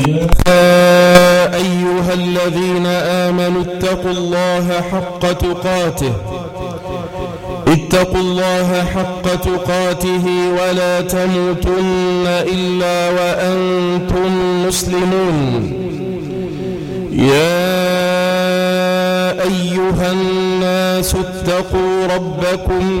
يا أيها الذين آمنوا اتقوا الله حق تقاته اتقوا الله حق تقاته ولا تموتن إلا وأنتم مسلمون يا أيها الناس اتقوا ربكم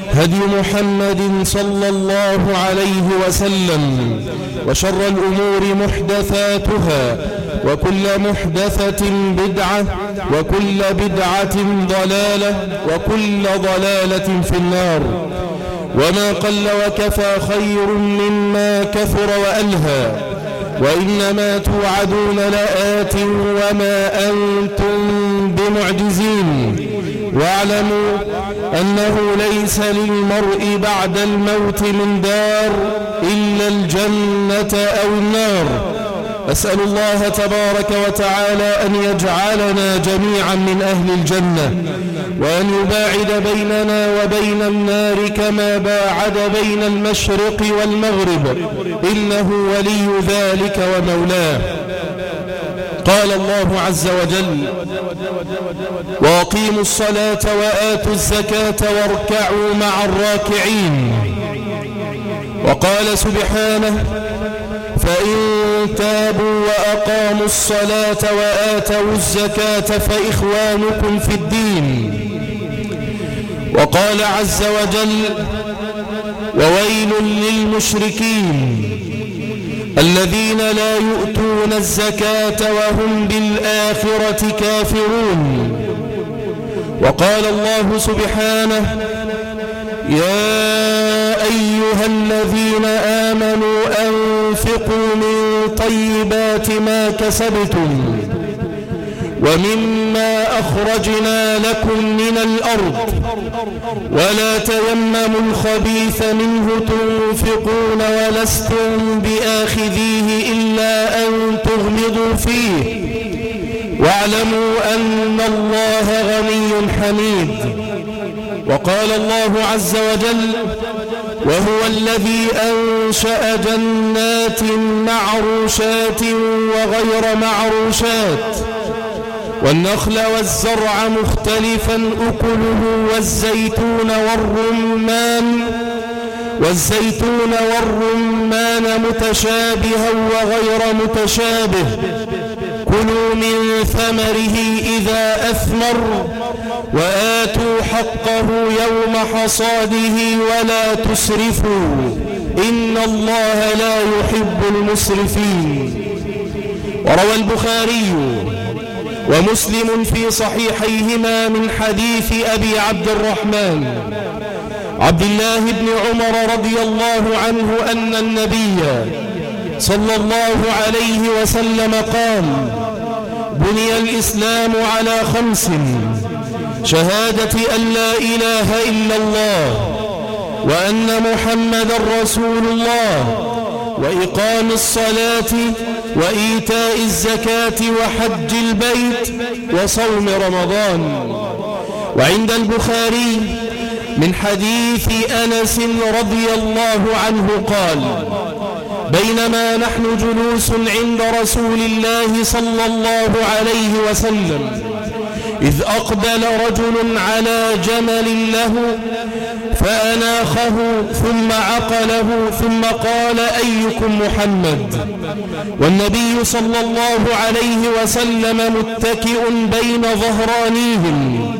هدي محمد صلى الله عليه وسلم وشر الأمور محدثاتها وكل محدثة بدعة وكل بدعة ضلالة وكل ضلالة في النار وما قل وكفى خير مما كثر وألهى وإنما توعدون لآت وما أنتم بمعجزين واعلموا أنه ليس للمرء بعد الموت من دار إلا الجنة أو النار. أسأل الله تبارك وتعالى أن يجعلنا جميعا من أهل الجنة وأن يباعد بيننا وبين النار كما باعد بين المشرق والمغرب. إنه ولي ذلك ومولاه. قال الله عز وجل وأقيموا الصلاة وآتوا الزكاة واركعوا مع الراكعين. وقال سبحانه فإن تابوا وأقاموا الصلاة وآتوا الزكاة فإخوانكم في الدين. وقال عز وجل وويل للمشركين. الذين لا يؤتون الزكاة وهم بالآخرة كافرون. وقال الله سبحانه يا أيها الذين آمنوا أنفقوا من طيبات ما كسبتم. ومما أخرجنا لكم من الأرض ولا تيمموا الخبيث منه تنفقون ولستم بآخذيه إلا أن تغمضوا فيه واعلموا أن الله غني حميد وقال الله عز وجل وهو الذي أنشأ جنات معروشات وغير معروشات والنخل والزرع مختلفا أكله والزيتون والرمان والزيتون والرمان متشابها وغير متشابه. كلوا من ثمره إذا أثمر وآتوا حقه يوم حصاده ولا تسرفوا. إن الله لا يحب المسرفين. وروى البخاري ومسلم في صحيحيهما من حديث أبي عبد الرحمن عبد الله بن عمر رضي الله عنه أن النبي صلى الله عليه وسلم قال بني الإسلام على خمس شهادة أن لا إله إلا الله وأن محمد رسول الله وإقام الصلاة وإيتاء الزكاة وحج البيت وصوم رمضان. وعند البخاري من حديث أنس رضي الله عنه قال بينما نحن جلوس عند رسول الله صلى الله عليه وسلم إذ أقبل رجل على جمل له فأناخه ثم عقله ثم قال أيكم محمد؟ والنبي صلى الله عليه وسلم متكئ بين ظهرانيهم.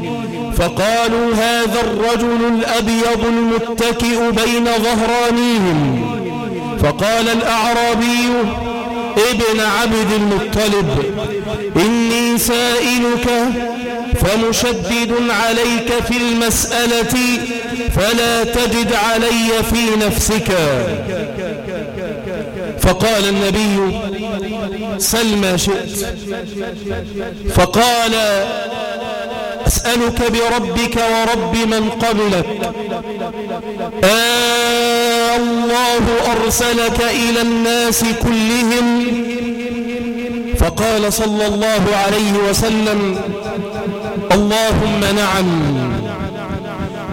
فقالوا هذا الرجل الأبيض المتكئ بين ظهرانيهم. فقال الأعرابي ابن عبد المطلب إني سائلك فمشدد عليك في المسألة فلا تجد علي في نفسك. فقال النبي سل ما شئت. فقال أسألك بربك ورب من قبلك. آه الله أرسلك إلى الناس كلهم. فقال صلى الله عليه وسلم اللهم نعم.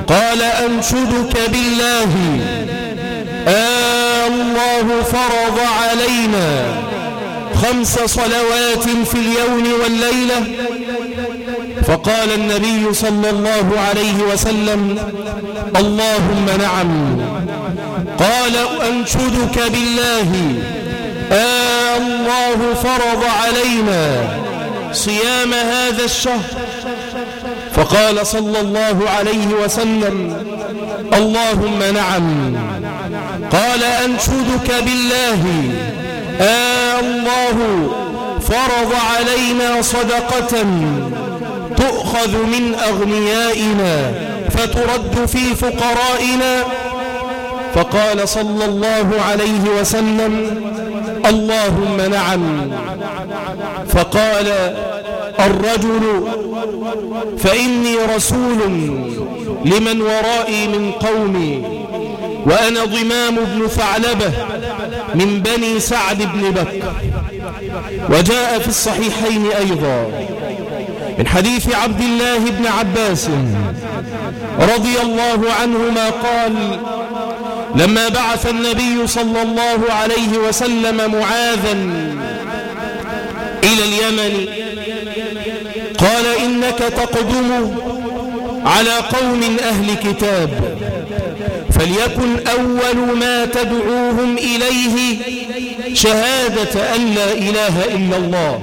قال أنشدك بالله. آه الله فرض علينا خمس صلوات في اليوم والليلة. فقال النبي صلى الله عليه وسلم اللهم نعم. قال أنشدك بالله. آه الله فرض علينا صيام هذا الشهر. فقال صلى الله عليه وسلم اللهم نعم. قال أنشدك بالله. آه الله فرض علينا صدقة تؤخذ من أغنيائنا فترد في فقرائنا. فقال صلى الله عليه وسلم اللهم نعم. فقال الرجل فإني رسول لمن ورائي من قومي وأنا ضمام بن ثعلبة من بني سعد بن بكر وجاء في الصحيحين أيضا. من حديث عبد الله بن عباس رضي الله عنهما قال لما بعث النبي صلى الله عليه وسلم معاذا إلى اليمن قال إنك تقدم على قوم أهل كتاب فليكن أول ما تدعوهم إليه شهادة أن لا إله إلا الله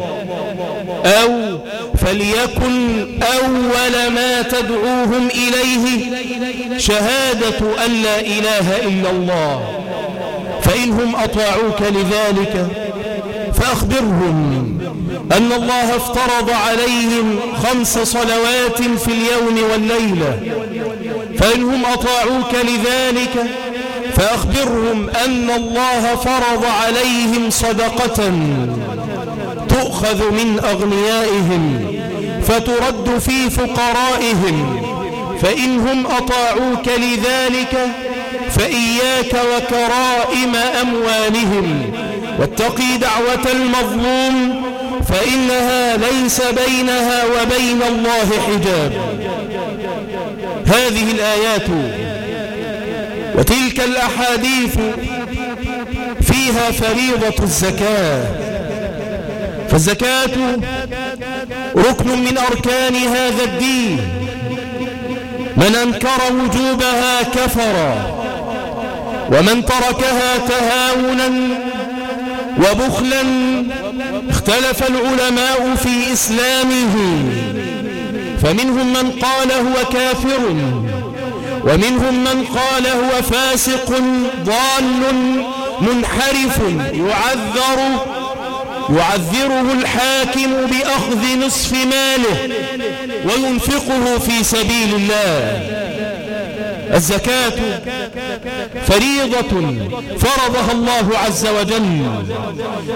أو فليكن أول ما تدعوهم إليه شهادة أن لا إله إلا الله فإنهم أطاعوك لذلك فأخبرهم أن الله افترض عليهم خمس صلوات في اليوم والليلة. فإنهم أطاعوك لذلك فأخبرهم أن الله فرض عليهم صدقة تؤخذ من أغنيائهم فترد في فقرائهم. فإنهم أطاعوك لذلك فإياك وكرائم أموالهم. واتقي دعوة المظلوم فإنها ليس بينها وبين الله حجاب. هذه الآيات وتلك الأحاديث فيها فريضة الزكاة. فالزكاة ركن من أركان هذا الدين. من أنكر وجوبها كفر ومن تركها تهاونا وبخلا اختلف العلماء في إسلامه. فمنهم من قال هو كافر ومنهم من قال هو فاسق ضال منحرف يعذر يعذره الحاكم بأخذ نصف ماله وينفقه في سبيل الله. الزكاة فريضة فرضها الله عز وجل.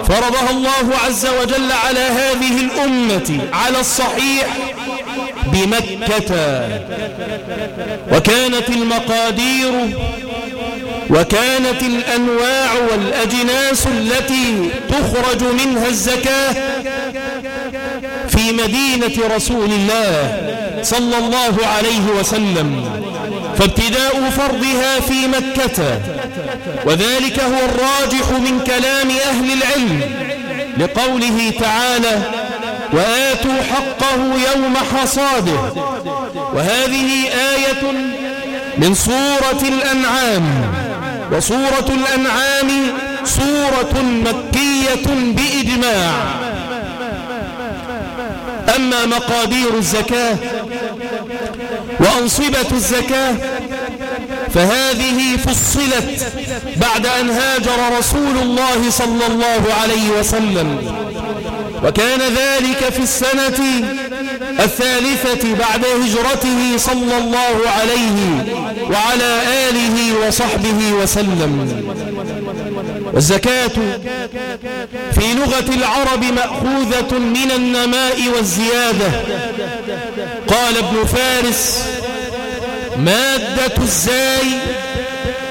فرضها الله عز وجل على هذه الأمة على الصحيح بمكة. وكانت المقادير وكانت الأنواع والأجناس التي تخرج منها الزكاة في مدينة رسول الله صلى الله عليه وسلم. فابتداء فرضها في مكة. وذلك هو الراجح من كلام أهل العلم لقوله تعالى وآتوا حقه يوم حصاده وهذه آية من سورة الأنعام. وسورة الأنعام سورة مكية بإجماع. أما مقادير الزكاة وأنصبة الزكاة. فهذه فصلت بعد أن هاجر رسول الله صلى الله عليه وسلم. وكان ذلك في السنة الثالثة بعد هجرته صلى الله عليه وعلى آله وصحبه وسلم. والزكاة في لغة العرب مأخوذة من النماء والزيادة. قال ابن فارس مادة الزاي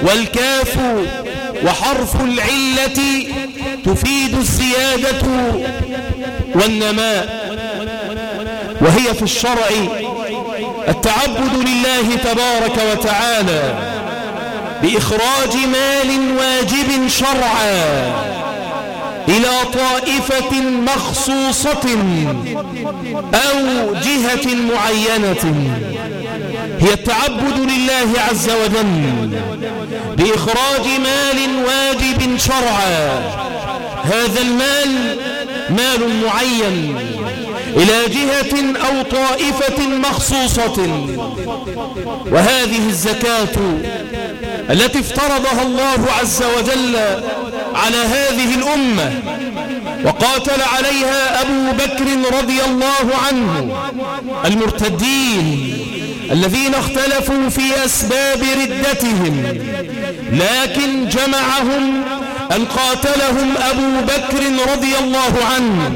والكاف وحرف العلة تفيد الزيادة والنماء. وهي في الشرع التعبد لله تبارك وتعالى. بإخراج مال واجب شرعا إلى طائفة مخصوصة أو جهة معينة. هي التعبد لله عز وجل بإخراج مال واجب شرعا. هذا المال مال معين. إلى جهة أو طائفة مخصوصة. وهذه الزكاة التي افترضها الله عز وجل على هذه الأمة وقاتل عليها أبو بكر رضي الله عنه المرتدين الذين اختلفوا في أسباب ردتهم لكن جمعهم أن قاتلهم أبو بكر رضي الله عنه.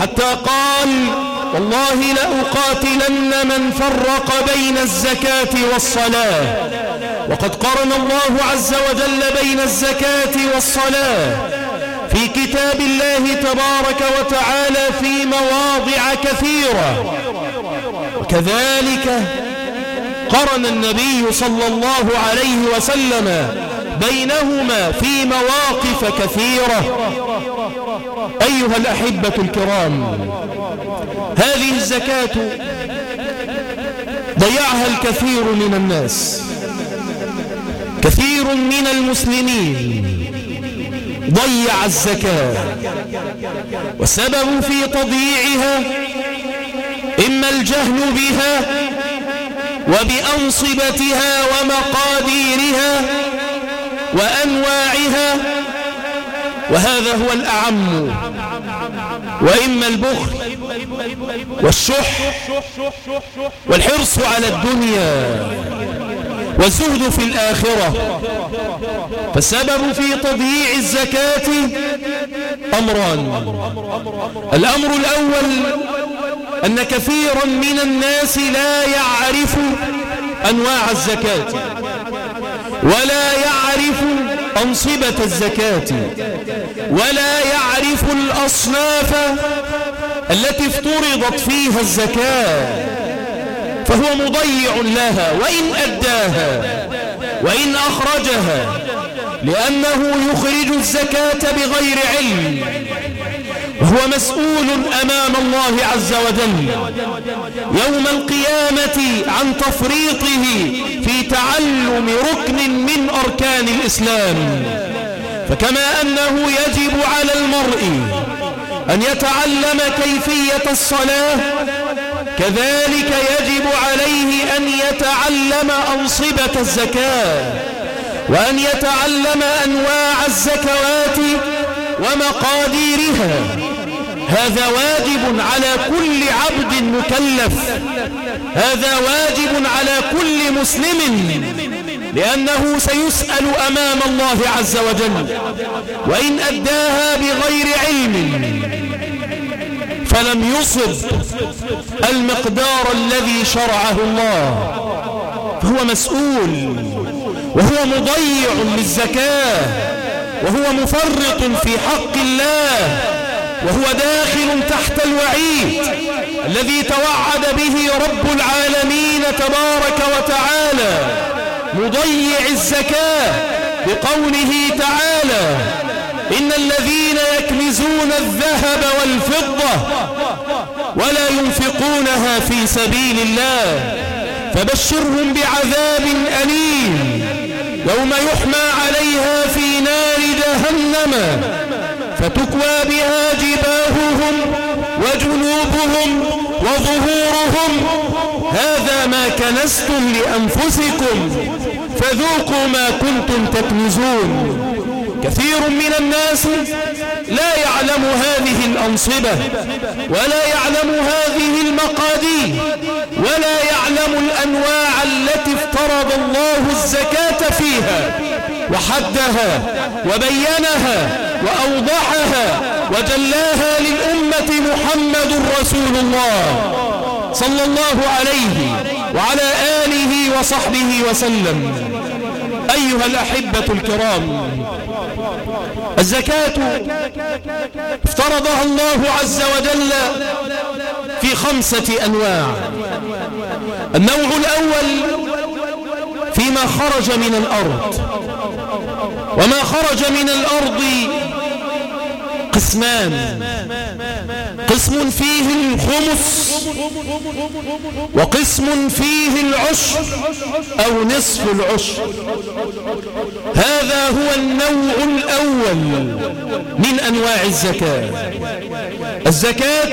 حتى قال والله لأقاتلن من فرق بين الزكاة والصلاة. وقد قرن الله عز وجل بين الزكاة والصلاة في كتاب الله تبارك وتعالى في مواضع كثيرة. وكذلك قرن النبي صلى الله عليه وسلم بينهما في مواقف كثيرة. أيها الأحبة الكرام هذه الزكاة ضيعها الكثير من الناس كثير من المسلمين ضيع الزكاة والسبب في تضييعها إما الجهل بها وبأنصبتها ومقاديرها وأنواعها وهذا هو الأعم. وإما البخل والشح والحرص على الدنيا والزهد في الآخرة. فالسبب في تضييع الزكاة أمران. الأمر الأول أن كثيرا من الناس لا يعرف أنواع الزكاة ولا يعرف أنصبة الزكاة ولا يعرف الأصناف التي افترضت فيها الزكاة فهو مضيع لها وإن أداها وإن أخرجها لأنه يخرج الزكاة بغير علم. وهو مسؤول أمام الله عز وجل. يوم القيامة عن تفريطه في تعلم ركن من أركان الإسلام. فكما أنه يجب على المرء أن يتعلم كيفية الصلاة كذلك يجب عليه أن يتعلم أنصبة الزكاة وأن يتعلم أنواع الزكوات ومقاديرها. هذا واجب على كل عبد مكلف. هذا واجب على كل مسلم. لأنه سيسأل أمام الله عز وجل. وإن أداها بغير علم فلم يصب المقدار الذي شرعه الله. فهو مسؤول وهو مضيع للزكاة وهو مفرط في حق الله. وهو داخل تحت الوعيد الذي توعد به رب العالمين تبارك وتعالى مضيع الزكاة بقوله تعالى إن الذين يكنزون الذهب والفضة ولا ينفقونها في سبيل الله فبشرهم بعذاب أليم يوم يحمى عليها في نار جهنم. فتكوى بها جباههم وجنوبهم وظهورهم. هذا ما كنستم لأنفسكم فذوقوا ما كنتم تكنزون. كثير من الناس لا يعلم هذه الأنصبة ولا يعلم هذه المقادير ولا يعلم الأنواع التي افترض الله الزكاة فيها وحدها وبينها وأوضحها وجلاها للأمة محمد رسول الله صلى الله عليه وعلى آله وصحبه وسلم. أيها الأحبة الكرام الزكاة افترضها الله عز وجل في خمسة أنواع. النوع الأول فيما خرج من الأرض. وما خرج من الأرض قسمان. قسم فيه الخمس وقسم فيه العشر أو نصف العشر. هذا هو النوع الأول من أنواع الزكاة. الزكاة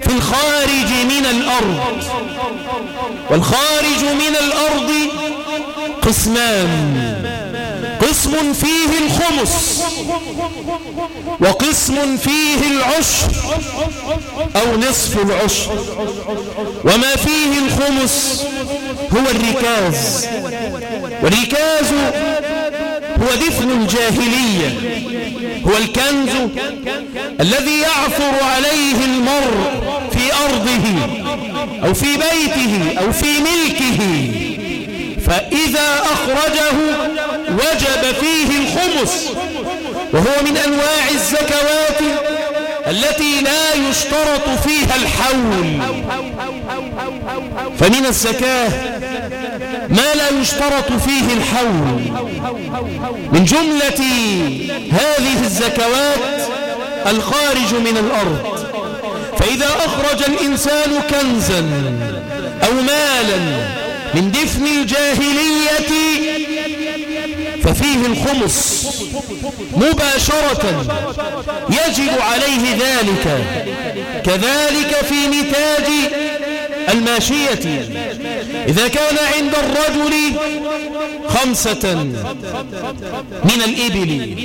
في الخارج من الأرض. والخارج من الأرض قسمان. قسم فيه الخمس وقسم فيه العشر أو نصف العشر. وما فيه الخمس هو الركاز. والركاز هو دفن الجاهلية. هو الكنز الذي يعثر عليه المرء في أرضه أو في بيته أو في ملكه. فإذا أخرجه وجب فيه الخمس. وهو من أنواع الزكوات التي لا يشترط فيها الحول. فمن الزكاة ما لا يشترط فيه الحول. من جملة هذه الزكوات الخارج من الأرض. فإذا أخرج الإنسان كنزا أو مالا من دفن الجاهلية ففيه الخمس مباشرة يجب عليه ذلك. كذلك في نتاج الماشية. إذا كان عند الرجل خمسة من الإبل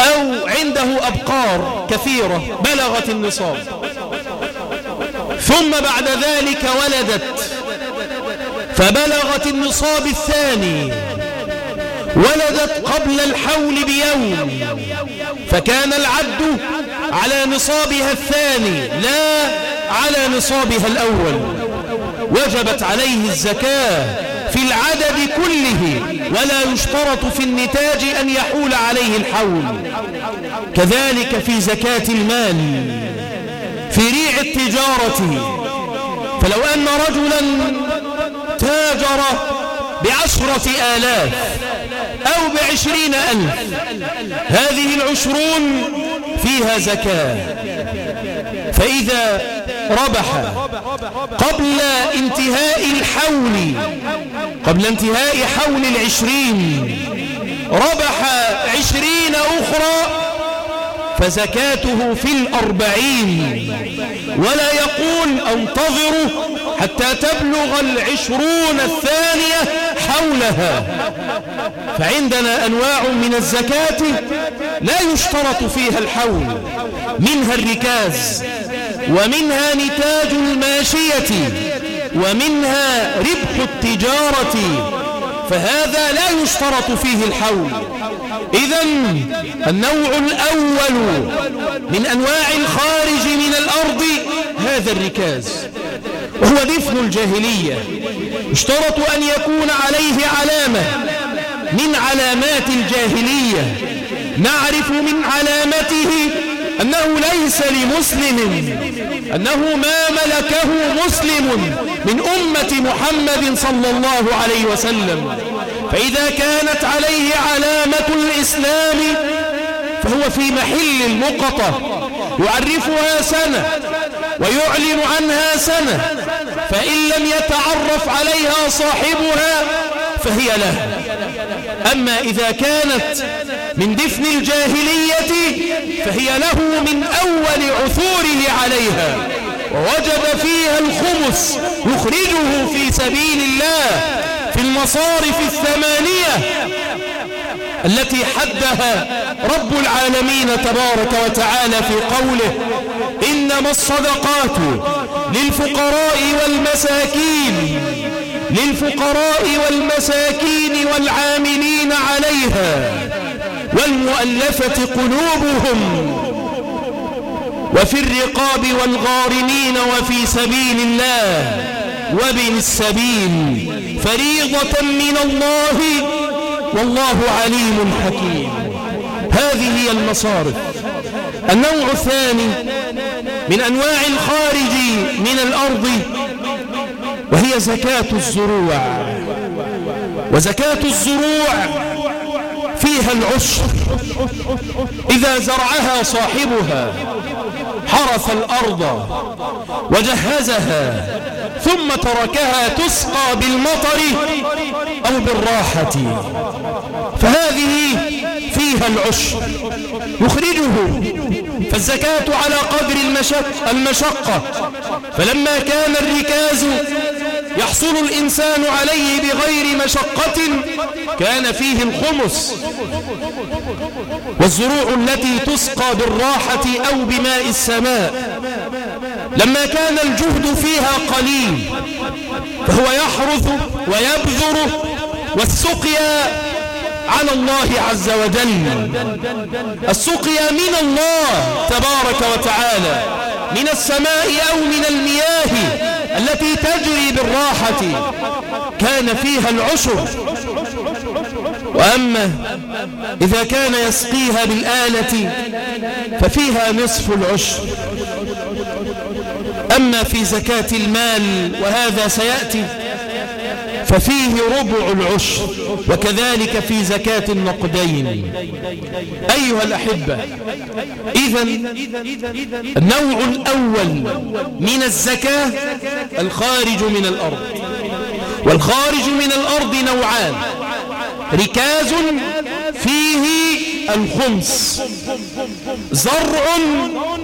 أو عنده أبقار كثيرة بلغت النصاب. ثم بعد ذلك ولدت. فبلغت النصاب الثاني. ولدت قبل الحول بيوم. فكان العد على نصابها الثاني لا على نصابها الأول. وجبت عليه الزكاة في العدد كله ولا يشترط في النتاج أن يحول عليه الحول. كذلك في زكاة المال. في ريع التجارة. فلو أن رجلا تاجر بعشرة آلاف أو بعشرين ألف هذه العشرون فيها زكاة. فإذا ربح قبل انتهاء الحول قبل انتهاء حول العشرين ربح عشرين أخرى فزكاته في الأربعين. ولا يقول انتظروا حتى تبلغ العشرون الثانية حولها. فعندنا أنواع من الزكاة لا يشترط فيها الحول. منها الركاز ومنها نتاج الماشية ومنها ربح التجارة. فهذا لا يشترط فيه الحول. إذا النوع الأول من أنواع الخارج من الأرض هذا الركاز وهو دفن الجاهلية. اشترط أن يكون عليه علامة من علامات الجاهلية. نعرف من علامته أنه ليس لمسلم أنه ما ملكه مسلم من أمة محمد صلى الله عليه وسلم. فإذا كانت عليه علامة الإسلام فهو في محل المقطة يعرفها سنة ويعلن عنها سنة فإن لم يتعرف عليها صاحبها فهي له. أما إذا كانت من دفن الجاهلية فهي له من أول عثوره عليها ووجب فيها الخمس يخرجه في سبيل الله. المصارف الثمانية التي حدها رب العالمين تبارك وتعالى في قوله إنما الصدقات للفقراء والمساكين للفقراء والمساكين والعاملين عليها والمؤلفة قلوبهم وفي الرقاب والغارمين وفي سبيل الله. وبن السبيل. فريضة من الله. والله عليم حكيم. هذه هي المصارف. النوع الثاني من أنواع الخارج من الأرض وهي زكاة الزروع. وزكاة الزروع فيها العشر. إذا زرعها صاحبها حرث الأرض وجهزها ثم تركها تسقى بالمطر أو بالراحة. فهذه فيها العشر يخرجه. فالزكاة على قدر المشق المشقة. فلما كان الركاز يحصل الإنسان عليه بغير مشقة كان فيه الخمس. والزروع التي تسقى بالراحة أو بماء السماء. لما كان الجهد فيها قليل فهو يحرث ويبذر والسقيا على الله عز وجل. السقيا من الله تبارك وتعالى من السماء أو من المياه التي تجري بالراحة. كان فيها العشر. وأما إذا كان يسقيها بالآلة ففيها نصف العشر. أما في زكاة المال وهذا سيأتي ففيه ربع العشر وكذلك في زكاة النقدين. أيها الأحبة إذا النوع الأول من الزكاة الخارج من الأرض. والخارج من الأرض نوعان ركاز فيه الخمس زرع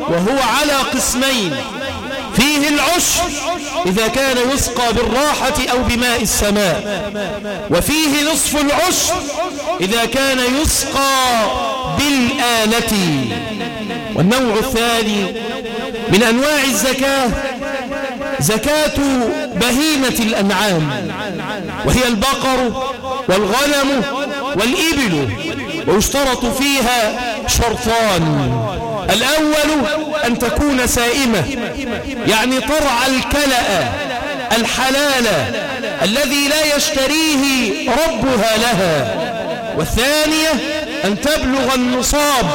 وهو على قسمين. فيه العشر إذا كان يسقى بالراحة أو بماء السماء. وفيه نصف العشر إذا كان يسقى بالآلة. والنوع الثاني من أنواع الزكاة زكاة بهيمة الأنعام وهي البقر والغنم والإبل ويشترط فيها شرطان. الأول أن تكون سائمة. يعني ترعى الكلأ الحلال الذي لا يشتريه ربها لها. والثانية أن تبلغ النصاب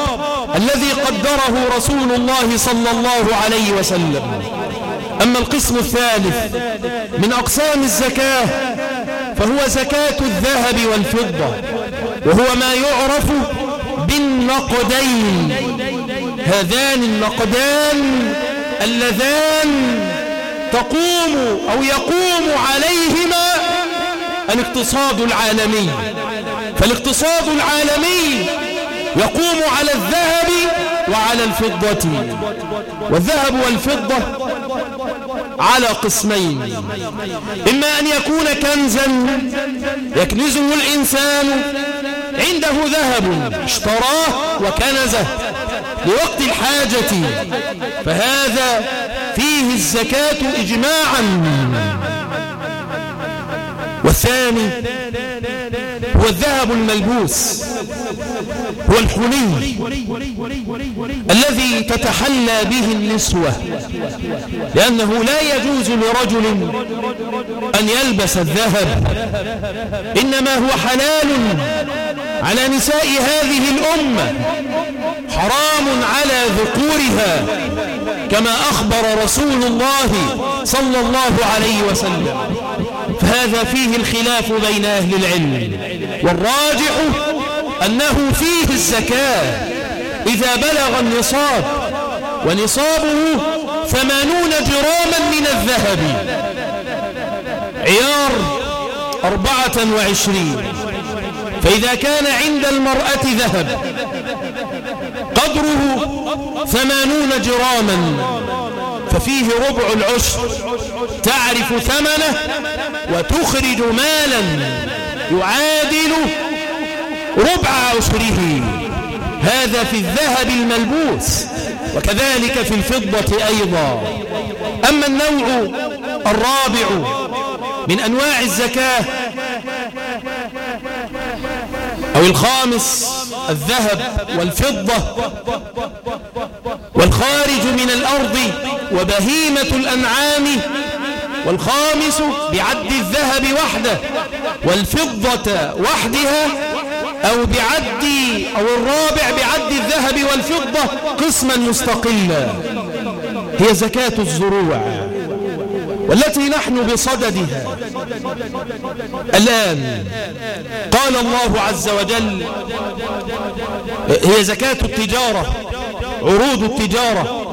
الذي قدره رسول الله صلى الله عليه وسلم. أما القسم الثالث من أقسام الزكاة فهو زكاة الذهب والفضة وهو ما يعرف بالنقدين. هذان النقدان اللذان تقوم أو يقوم عليهما الاقتصاد العالمي. فالاقتصاد العالمي يقوم على الذهب وعلى الفضة. والذهب والفضة على قسمين. إما أن يكون كنزا يكنزه الإنسان عنده ذهب اشتراه وكنزه. لوقت الحاجة فهذا فيه الزكاة إجماعا. والثاني هو الذهب الملبوس هو الحلي الذي تتحلى به النسوة لأنه لا يجوز لرجل أن يلبس الذهب إنما هو حلال على نساء هذه الأمة حرام على ذكورها كما أخبر رسول الله صلى الله عليه وسلم. فهذا فيه الخلاف بين أهل العلم. والراجح أنه فيه الزكاة. إذا بلغ النصاب ونصابه ثمانون جراما من الذهب. عيار أربعة وعشرين. فإذا كان عند المرأة ذهب قدره ثمانون جراما. ففيه ربع العشر. تعرف ثمنه؟ وتخرج مالا يعادل ربع عشره. هذا في الذهب الملبوس وكذلك في الفضة أيضا. أما النوع الرابع من أنواع الزكاة أو الخامس الذهب والفضة. والخارج من الأرض وبهيمة الأنعام والخامس بعد الذهب وحده والفضة وحدها أو بعد أو الرابع بعد الذهب والفضة قسما مستقلا. هي زكاة الزروع والتي نحن بصددها. الآن قال الله عز وجل هي زكاة التجارة عروض التجارة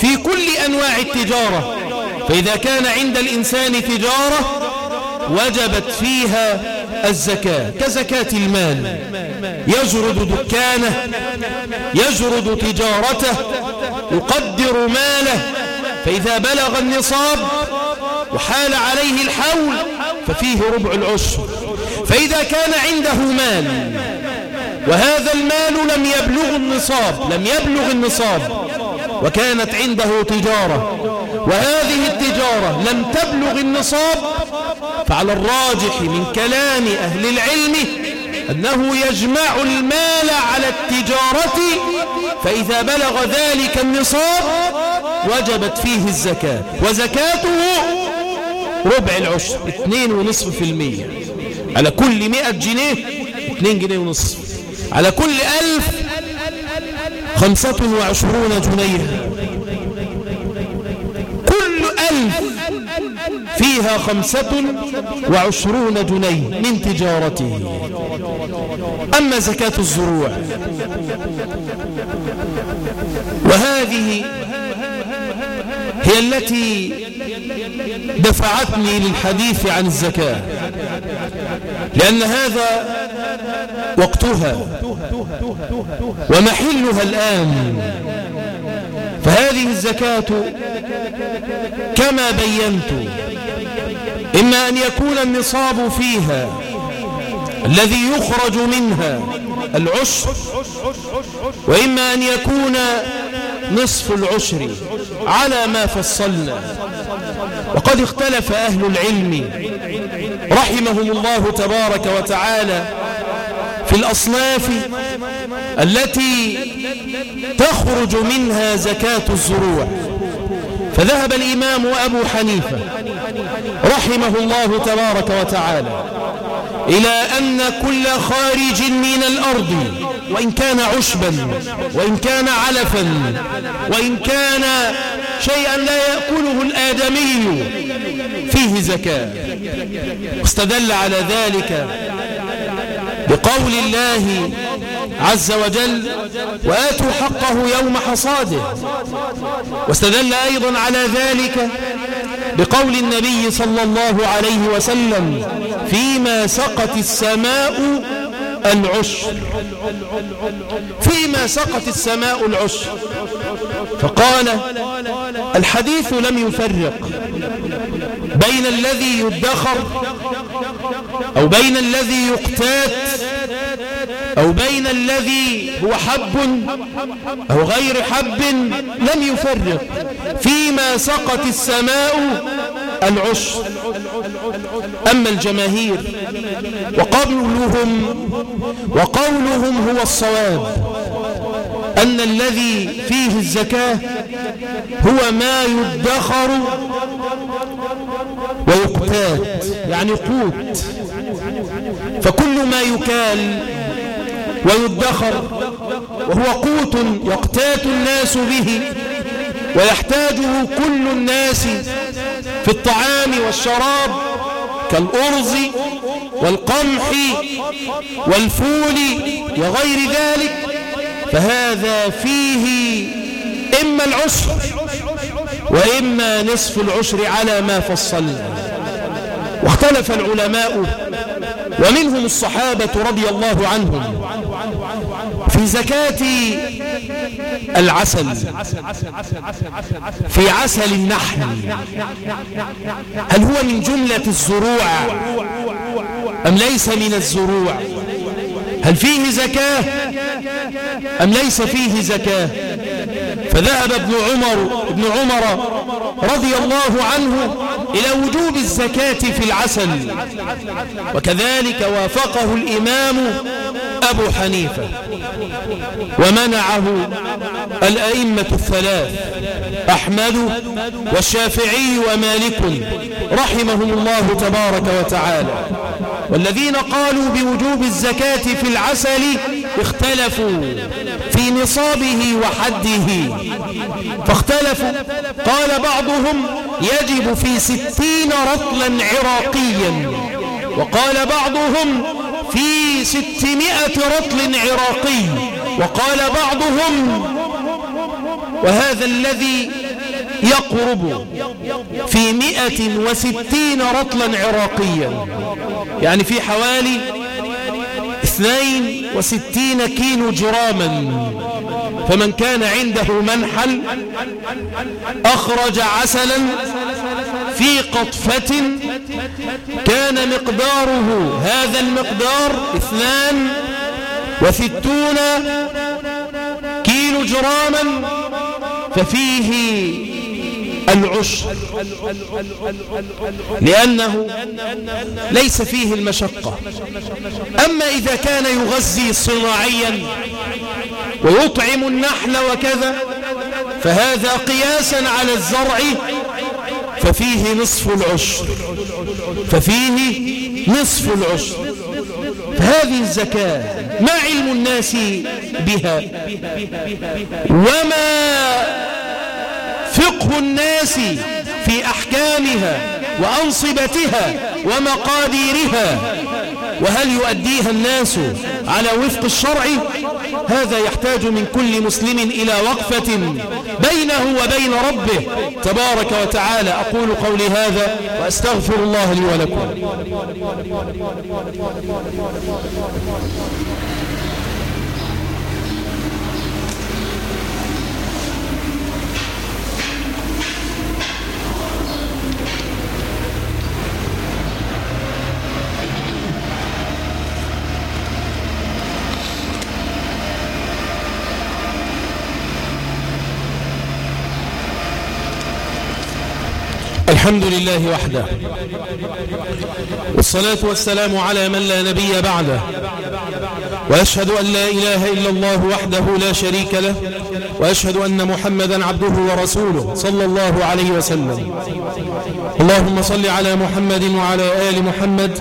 في كل أنواع التجارة. فإذا كان عند الإنسان تجارة وجبت فيها الزكاة كزكاة المال. يجرد دكانه يجرد تجارته يقدر ماله. فإذا بلغ النصاب وحال عليه الحول ففيه ربع العشر. فإذا كان عنده مال وهذا المال لم يبلغ النصاب لم يبلغ النصاب وكانت عنده تجارة وهذه التجارة لم تبلغ النصاب فعلى الراجح من كلام أهل العلم أنه يجمع المال على التجارة فإذا بلغ ذلك النصاب وجبت فيه الزكاة وزكاته ربع العشر اثنين ونصف في المية. على كل مئة جنيه اثنين جنيه ونصف. على كل ألف خمسة وعشرون جنيه. ألف فيها خمسة وعشرون جنيه من تجارته. أما زكاة الزروع وهذه هي التي دفعتني للحديث عن الزكاة لأن هذا وقتها ومحلها الآن فهذه الزكاة كما بينت إما أن يكون النصاب فيها الذي يخرج منها العشر وإما أن يكون نصف العشر على ما فصلنا. وقد اختلف أهل العلم رحمهم الله تبارك وتعالى في الأصناف التي تخرج منها زكاة الزروع. فذهب الإمام أبو حنيفة رحمه الله تبارك وتعالى إلى أن كل خارج من الأرض وإن كان عشبا وإن كان علفا وإن كان شيئا لا يأكله الآدمي فيه زكاة. استدل على ذلك بقول الله عز وجل وآتوا حقه يوم حصاده. واستدل أيضا على ذلك بقول النبي صلى الله عليه وسلم فيما سقت السماء العشر. فيما سقت السماء العشر. فقال الحديث لم يفرق بين الذي يدخر أو بين الذي يقتات أو بين الذي هو حب أو غير حب لم يفرق. فيما سقت السماء العشر أما الجماهير وقولهم وقولهم هو الصواب أن الذي فيه الزكاة هو ما يدخر ويقتات يعني قوت فكل ما يكال ويدخر وهو قوت يقتات الناس به ويحتاجه كل الناس في الطعام والشراب كالأرز والقمح والفول وغير ذلك. فهذا فيه إما العشر وإما نصف العشر على ما فصلنا. واختلف العلماء ومنهم الصحابة رضي الله عنهم في زكاة العسل في عسل النحل. هل هو من جملة الزروع أم ليس من الزروع؟ هل فيه زكاة أم ليس فيه زكاة؟ فذهب ابن عمر ابن عمر رضي الله عنه إلى وجوب الزكاة في العسل. وكذلك وافقه الإمام أبو حنيفة. ومنعه الأئمة الثلاث أحمد والشافعي ومالك رحمهم الله تبارك وتعالى. والذين قالوا بوجوب الزكاة في العسل اختلفوا في نصابه وحده. فاختلفوا. قال بعضهم يجب في ستين رطلا عراقيا. وقال بعضهم في ستمائة رطل عراقي. وقال بعضهم وهذا الذي يقرب في مئة وستين رطلا عراقيا. يعني في حوالي اثنين وستين كيلو جراما. فمن كان عنده منحل أخرج عسلا في قطفة كان مقداره هذا المقدار اثنان وستون كيلو جراما. ففيه العشر. لأنه ليس فيه المشقة. أما إذا كان يغذي صناعيا ويطعم النحل وكذا فهذا قياسا على الزرع ففيه نصف العشر. ففيه نصف العشر. فهذه الزكاة ما علم الناس بها؟ وما فقه الناس في أحكامها وأنصبتها ومقاديرها. وهل يؤديها الناس على وفق الشرع؟ هذا يحتاج من كل مسلم إلى وقفة بينه وبين ربه. تبارك وتعالى أقول قولي هذا وأستغفر الله لي ولكم. الحمد لله وحده. والصلاة والسلام على من لا نبي بعده. وأشهد أن لا إله إلا الله وحده لا شريك له. وأشهد أن محمدا عبده ورسوله صلى الله عليه وسلم. اللهم صل على محمد وعلى آل محمد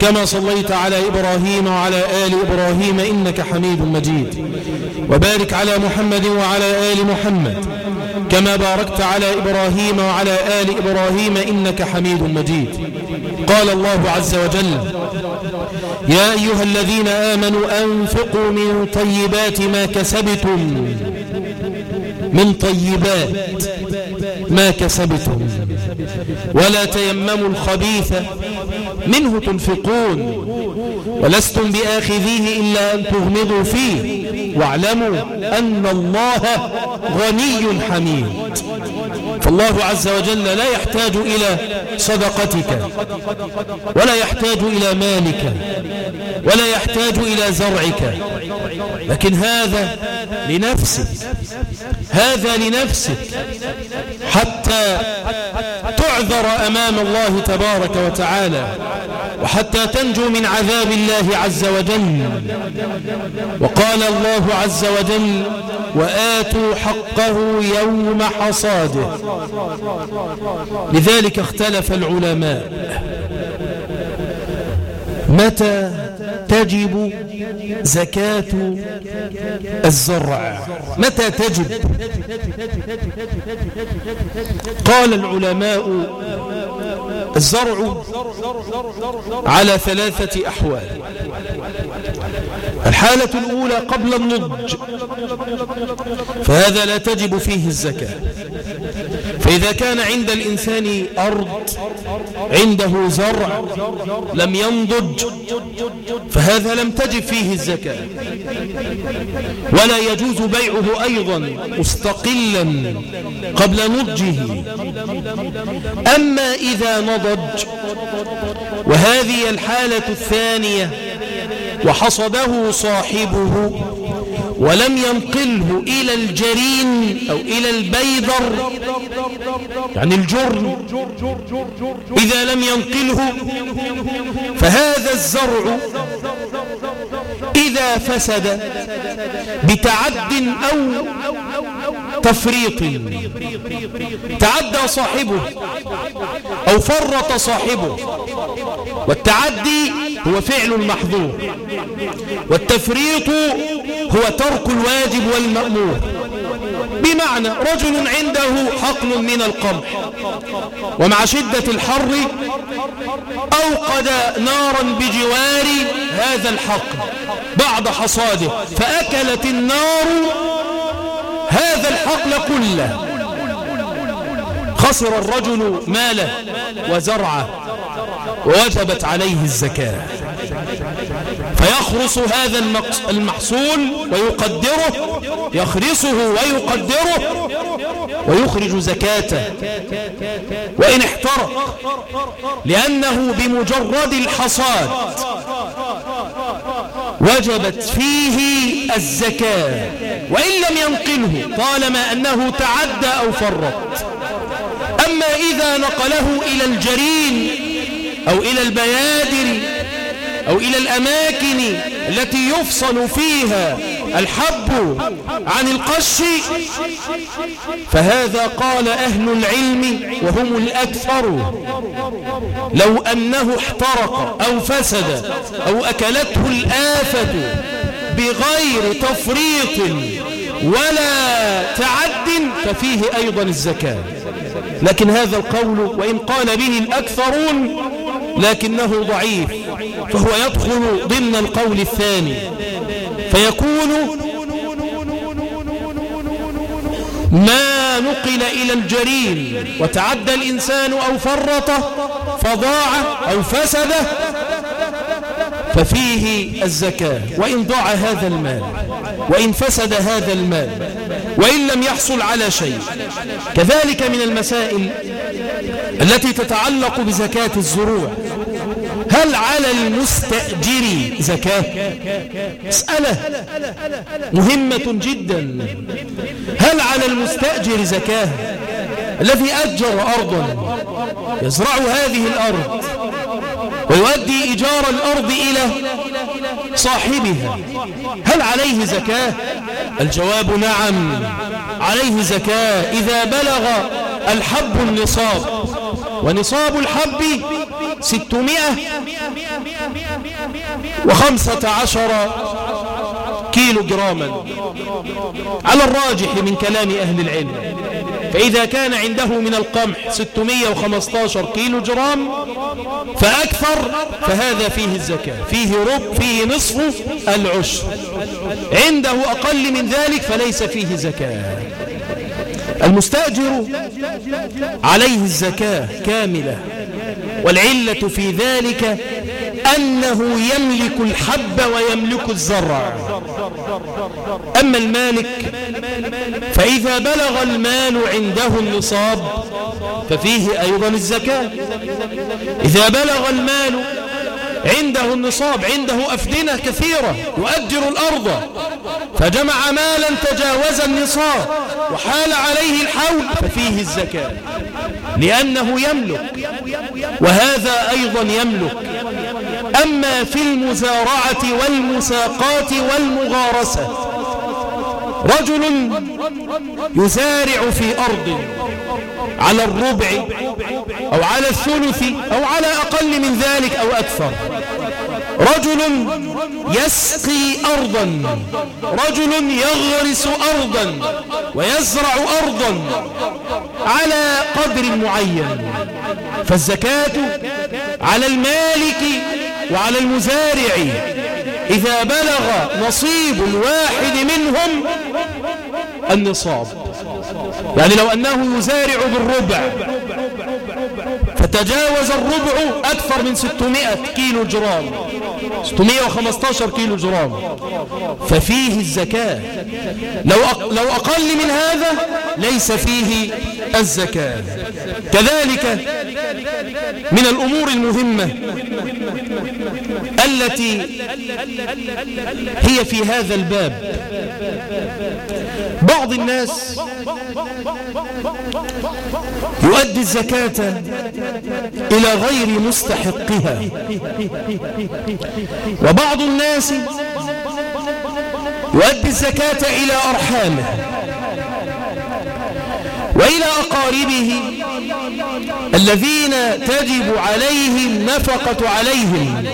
كما صليت على إبراهيم وعلى آل إبراهيم إنك حميد مجيد. وبارك على محمد وعلى آل محمد. كما باركت على إبراهيم وعلى آل إبراهيم إنك حميد مجيد. قال الله عز وجل يا أيها الذين آمنوا أنفقوا من طيبات ما كسبتم من طيبات ما كسبتم. ولا تيمموا الخبيث منه تنفقون ولستم بآخذيه إلا أن تغمضوا فيه. واعلموا أن الله غني حميد. فالله عز وجل لا يحتاج إلى صدقتك ولا يحتاج إلى مالك ولا يحتاج إلى زرعك. لكن هذا لنفسك هذا لنفسك حتى تعذر أمام الله تبارك وتعالى. وحتى تنجو من عذاب الله عز وجل. وقال الله عز وجل وآتوا حقه يوم حصاده. لذلك اختلف العلماء. متى تجب زكاة الزرع؟ متى تجب؟ قال العلماء الزرع على ثلاثة أحوال. الحالة الأولى قبل النضج فهذا لا تجب فيه الزكاة. فإذا كان عند الإنسان أرض عنده زرع لم ينضج فهذا لم تجب فيه الزكاة. ولا يجوز بيعه أيضا مستقلا قبل نضجه. أما إذا نضج وهذه الحالة الثانية وحصده صاحبه ولم ينقله إلى الجرين أو إلى البيضر يعني الجرن إذا لم ينقله فهذا الزرع إذا فسد بتعد أو تفريط. تعدى صاحبه أو فرط صاحبه. والتعدي هو فعل محظور والتفريط هو ترك الواجب والمأمور. بمعنى رجل عنده حقل من القمح ومع شدة الحر أوقد نارا بجوار هذا الحقل بعد حصاده فأكلت النار هذا الحقل كله. خسر الرجل ماله وزرعه. ووجبت عليه الزكاة. فيخرص هذا المحصول ويقدره يخرصه ويقدره ويخرج زكاته. وإن احترق لأنه بمجرد الحصاد وجبت فيه الزكاة. وإن لم ينقله طالما أنه تعدى أو فرط. أما إذا نقله إلى الجرين أو إلى البيادر أو إلى الأماكن التي يفصل فيها الحب عن القش. فهذا قال أهل العلم وهم الأكثر. لو أنه احترق أو فسد أو أكلته الآفة بغير تفريط ولا تعد ففيه أيضا الزكاة. لكن هذا القول وإن قال به الأكثرون لكنه ضعيف فهو يدخل ضمن القول الثاني فيكون ما نقل إلى الجرير وتعدى الإنسان أو فرط فضاع أو فسد ففيه الزكاة وإن ضاع هذا المال وإن فسد هذا المال. وإن لم يحصل على شيء. كذلك من المسائل التي تتعلق بزكاة الزروع. هل على المستأجر زكاة؟ مسألة مهمة جدا. هل على المستأجر زكاة الذي أجر أرضا؟ يزرع هذه الأرض. ويؤدي إيجار الأرض إلى صاحبها. هل عليه زكاة؟ الجواب نعم. عليه زكاة إذا بلغ الحب النصاب. ونصاب الحب ستمائة وخمسة عشر كيلو جراما على الراجح من كلام أهل العلم. فإذا كان عنده من القمح 615 كيلو جرام فأكثر فهذا فيه الزكاة فيه رب فيه نصف العشر. عنده أقل من ذلك فليس فيه زكاة. المستأجر عليه الزكاة كاملة والعلة في ذلك أنه يملك الحب ويملك الزرع. أما المالك فإذا بلغ المال عنده النصاب ففيه أيضا الزكاة. إذا بلغ المال عنده النصاب عنده أفدنة كثيرة يؤجر الأرض فجمع مالا تجاوز النصاب وحال عليه الحول ففيه الزكاة. لأنه يملك وهذا أيضا يملك. أما في المزارعة والمساقات والمغارسة رجل يزارع في أرض على الربع أو على الثلث أو على أقل من ذلك أو أكثر. رجل يسقي أرضا. رجل يغرس أرضا ويزرع أرضا على قدر معين. فالزكاة على المالك وعلى المزارع. إذا بلغ نصيب الواحد منهم النصاب. يعني لو أنه يزارع بالربع فتجاوز الربع أكثر من 600 كيلو جرام. 615 كيلو جرام. ففيه الزكاة. لو لو أقل من هذا ليس فيه الزكاة. كذلك من الأمور المهمة التي هي في هذا الباب. بعض الناس يؤدي الزكاة إلى غير مستحقها. وبعض الناس يؤدي الزكاة إلى أرحامه وإلى أقاربه الذين تجب عليه النفقة عليهم.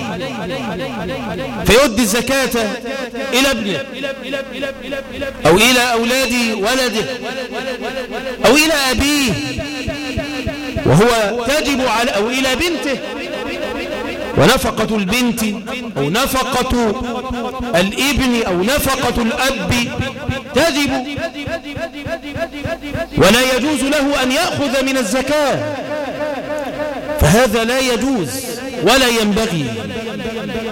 فيؤدي الزكاة إلى ابنه أو إلى أولاد ولده أو إلى أبيه. وهو تجب على أو إلى بنته ونفقة البنت أو نفقة الإبن أو نفقة الأب. تجب ولا يجوز له أن يأخذ من الزكاة. فهذا لا يجوز ولا ينبغي.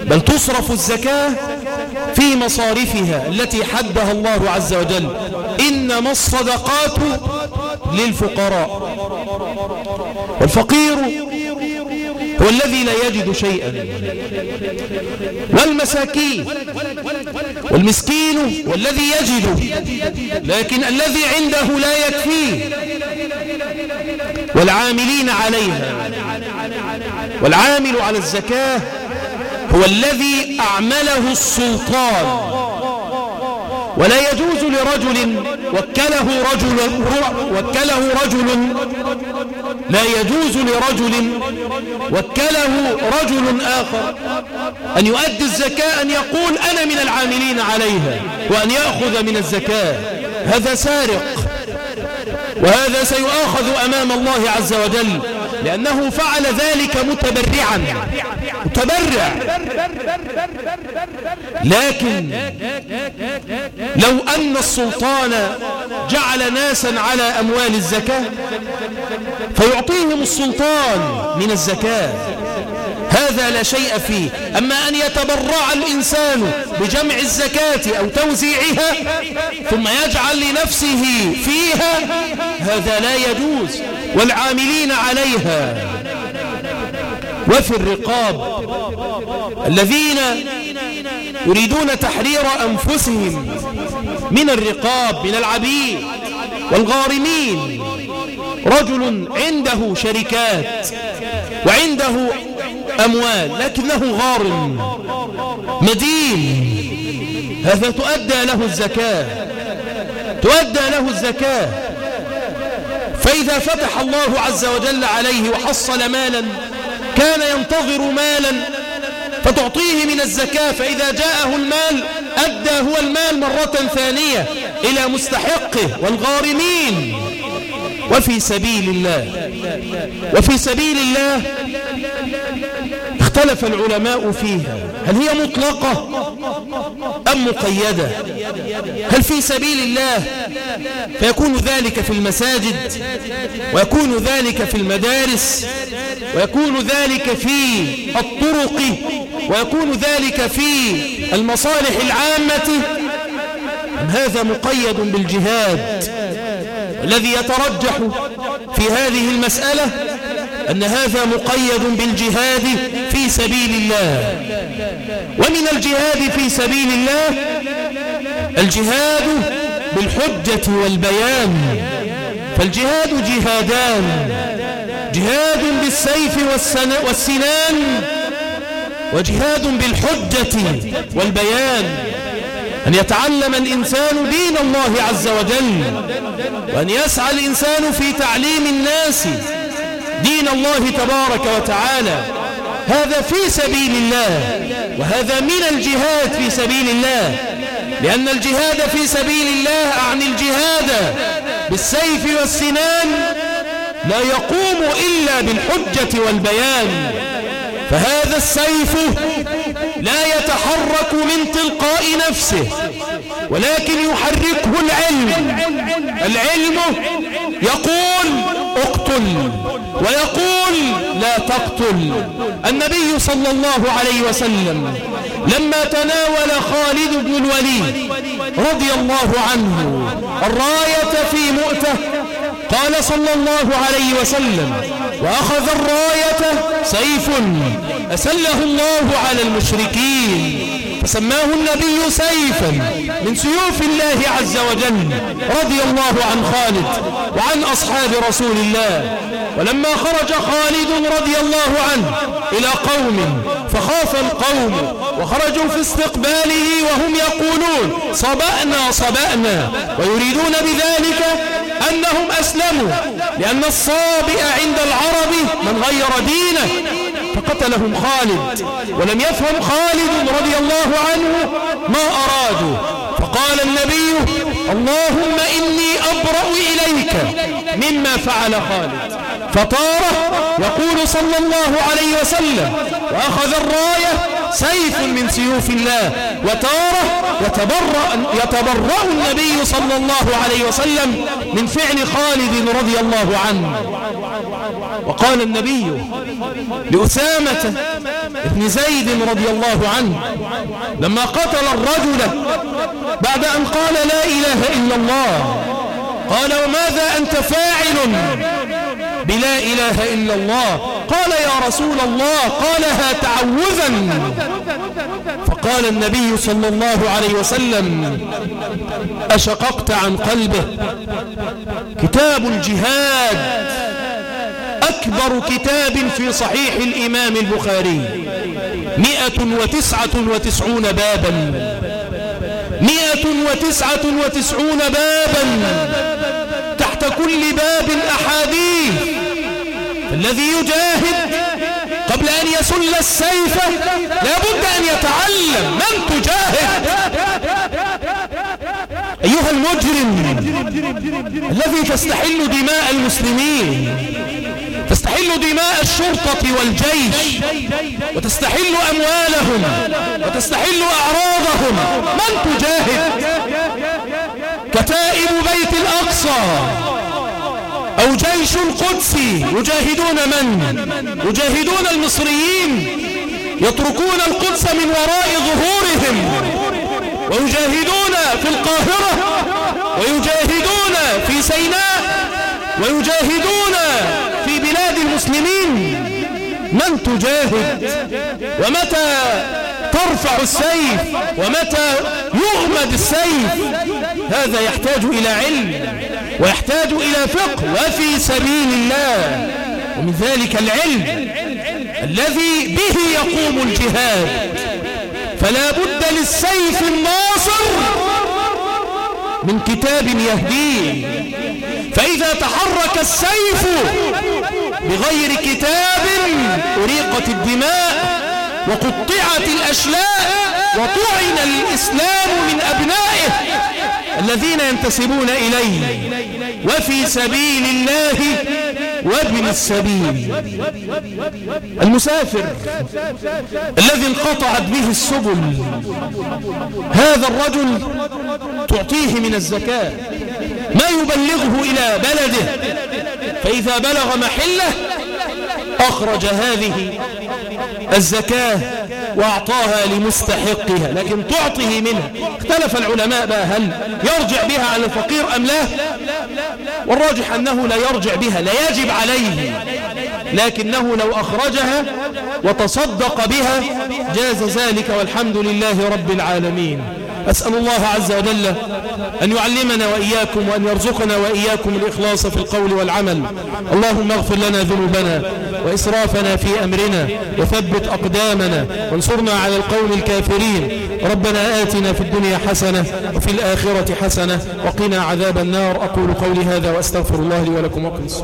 بل تصرف الزكاة في مصارفها التي حدها الله عز وجل. إنما الصدقات للفقراء. والفقير هو الذي لا يجد شيئا. والمساكين. والمسكين والذي يجد. لكن الذي عنده لا يكفيه والعاملين عليها. والعامل على الزكاة هو الذي أعمله السلطان. ولا يجوز لرجل وكله رجل وكله رجل. لا يجوز لرجل وكله رجل آخر. أن يؤدي الزكاة أن يقول أنا من العاملين عليها وأن يأخذ من الزكاة. هذا سارق وهذا سيؤاخذ أمام الله عز وجل. لأنه فعل ذلك متبرعا. متبرع. لكن لو أن السلطان جعل ناسا على أموال الزكاة فيعطيهم السلطان من الزكاة. هذا لا شيء فيه. أما أن يتبرع الإنسان بجمع الزكاة أو توزيعها ثم يجعل لنفسه فيها هذا لا يجوز. والعاملين عليها وفي الرقاب الذين يريدون تحرير أنفسهم من الرقاب من العبيد والغارمين. رجل عنده شركات وعنده أموال لكنه غارم مدين. هذا تؤدى له الزكاة تؤدى له الزكاة. فإذا فتح الله عز وجل عليه وحصل مالا كان ينتظر مالا فتعطيه من الزكاة فإذا جاءه المال أدى هو المال مرة ثانية إلى مستحقه والغارمين. وفي سبيل الله وفي سبيل الله اختلف العلماء فيها. هل هي مطلقة أم مقيدة؟ هل في سبيل الله فيكون ذلك في المساجد؟ ويكون ذلك في المدارس؟ ويكون ذلك في الطرق؟ ويكون ذلك في المصالح العامة؟ هذا مقيد بالجهاد الذي يترجح في هذه المسألة؟ أن هذا مقيد بالجهاد في سبيل الله. ومن الجهاد في سبيل الله الجهاد بالحجة والبيان. فالجهاد جهادان. جهاد بالسيف والسنان. وجهاد بالحجة والبيان. أن يتعلم الإنسان دين الله عز وجل. وأن يسعى الإنسان في تعليم الناس. دين الله تبارك وتعالى. هذا في سبيل الله وهذا من الجهاد في سبيل الله. لأن الجهاد في سبيل الله أعني الجهاد بالسيف والسنان لا يقوم إلا بالحجة والبيان. فهذا السيف لا يتحرك من تلقاء نفسه ولكن يحركه العلم. العلم يقول اقتل. ويقول لا تقتل. النبي صلى الله عليه وسلم لما تناول خالد بن الوليد رضي الله عنه الراية في مؤتة قال صلى الله عليه وسلم وأخذ الراية سيف أسله الله على المشركين فسماه النبي سيفا من سيوف الله عز وجل رضي الله عن خالد وعن أصحاب رسول الله. ولما خرج خالد رضي الله عنه إلى قوم فخاف القوم وخرجوا في استقباله وهم يقولون صبأنا صبأنا ويريدون بذلك أنهم أسلموا لأن الصابئ عند العرب من غير دينه فقتلهم خالد ولم يفهم خالد رضي الله عنه ما أرادوا. فقال النبي اللهم إني أبرأ إليك مما فعل خالد. فطار يقول صلى الله عليه وسلم وأخذ الراية سيف من سيوف الله وتارة يتبرأ, يتبرأ النبي صلى الله عليه وسلم من فعل خالد رضي الله عنه. وقال النبي لأسامة ابن زيد رضي الله عنه لما قتل الرجل بعد أن قال لا إله إلا الله قال وماذا أنت فاعل؟ بلا إله إلا الله. قال يا رسول الله قالها تعوذا فقال النبي صلى الله عليه وسلم أشققت عن قلبه. كتاب الجهاد أكبر كتاب في صحيح الإمام البخاري. مئة وتسعة وتسعون بابا. مئة وتسعة وتسعون بابا. تحت كل باب أحاديث. الذي يجاهد قبل أن يسل السيف لابد أن يتعلم من تجاهد. أيها المجرم الذي تستحل دماء المسلمين تستحل دماء الشرطة والجيش وتستحل أموالهم وتستحل أعراضهم من تجاهد؟ كتائب بيت الأقصى. أو جيش القدس يجاهدون من؟ يجاهدون المصريين. يتركون القدس من وراء ظهورهم. ويجاهدون في القاهرة. ويجاهدون في سيناء. ويجاهدون في بلاد المسلمين. من تجاهد؟ ومتى ترفع السيف ومتى يغمد السيف؟ هذا يحتاج إلى علم ويحتاج إلى فقه وفي سبيل الله. ومن ذلك العلم الذي به يقوم الجهاد. فلا بد للسيف الناصر من كتاب يهديه. فإذا تحرك السيف بغير كتاب أريقت الدماء. وقطعت الأشلاء وطعن الإسلام من أبنائه الذين ينتسبون إليه وفي سبيل الله وابن السبيل. المسافر الذي انقطعت به السبل هذا الرجل تعطيه من الزكاة. ما يبلغه إلى بلده فإذا بلغ محله أخرج هذه الزكاة وأعطاها لمستحقها لكن تعطه منها. اختلف العلماء بقى هل يرجع بها على الفقير أم لا؟ والراجح أنه لا يرجع بها لا يجب عليه لكنه لو أخرجها وتصدق بها جاز ذلك والحمد لله رب العالمين. أسأل الله عز وجل أن يعلمنا وإياكم وأن يرزقنا وإياكم الإخلاص في القول والعمل. اللهم اغفر لنا ذنوبنا وإسرافنا في أمرنا وثبت أقدامنا وانصرنا على القوم الكافرين. ربنا آتنا في الدنيا حسنة وفي الآخرة حسنة وقنا عذاب النار. أقول قولي هذا وأستغفر الله لي ولكم. وقم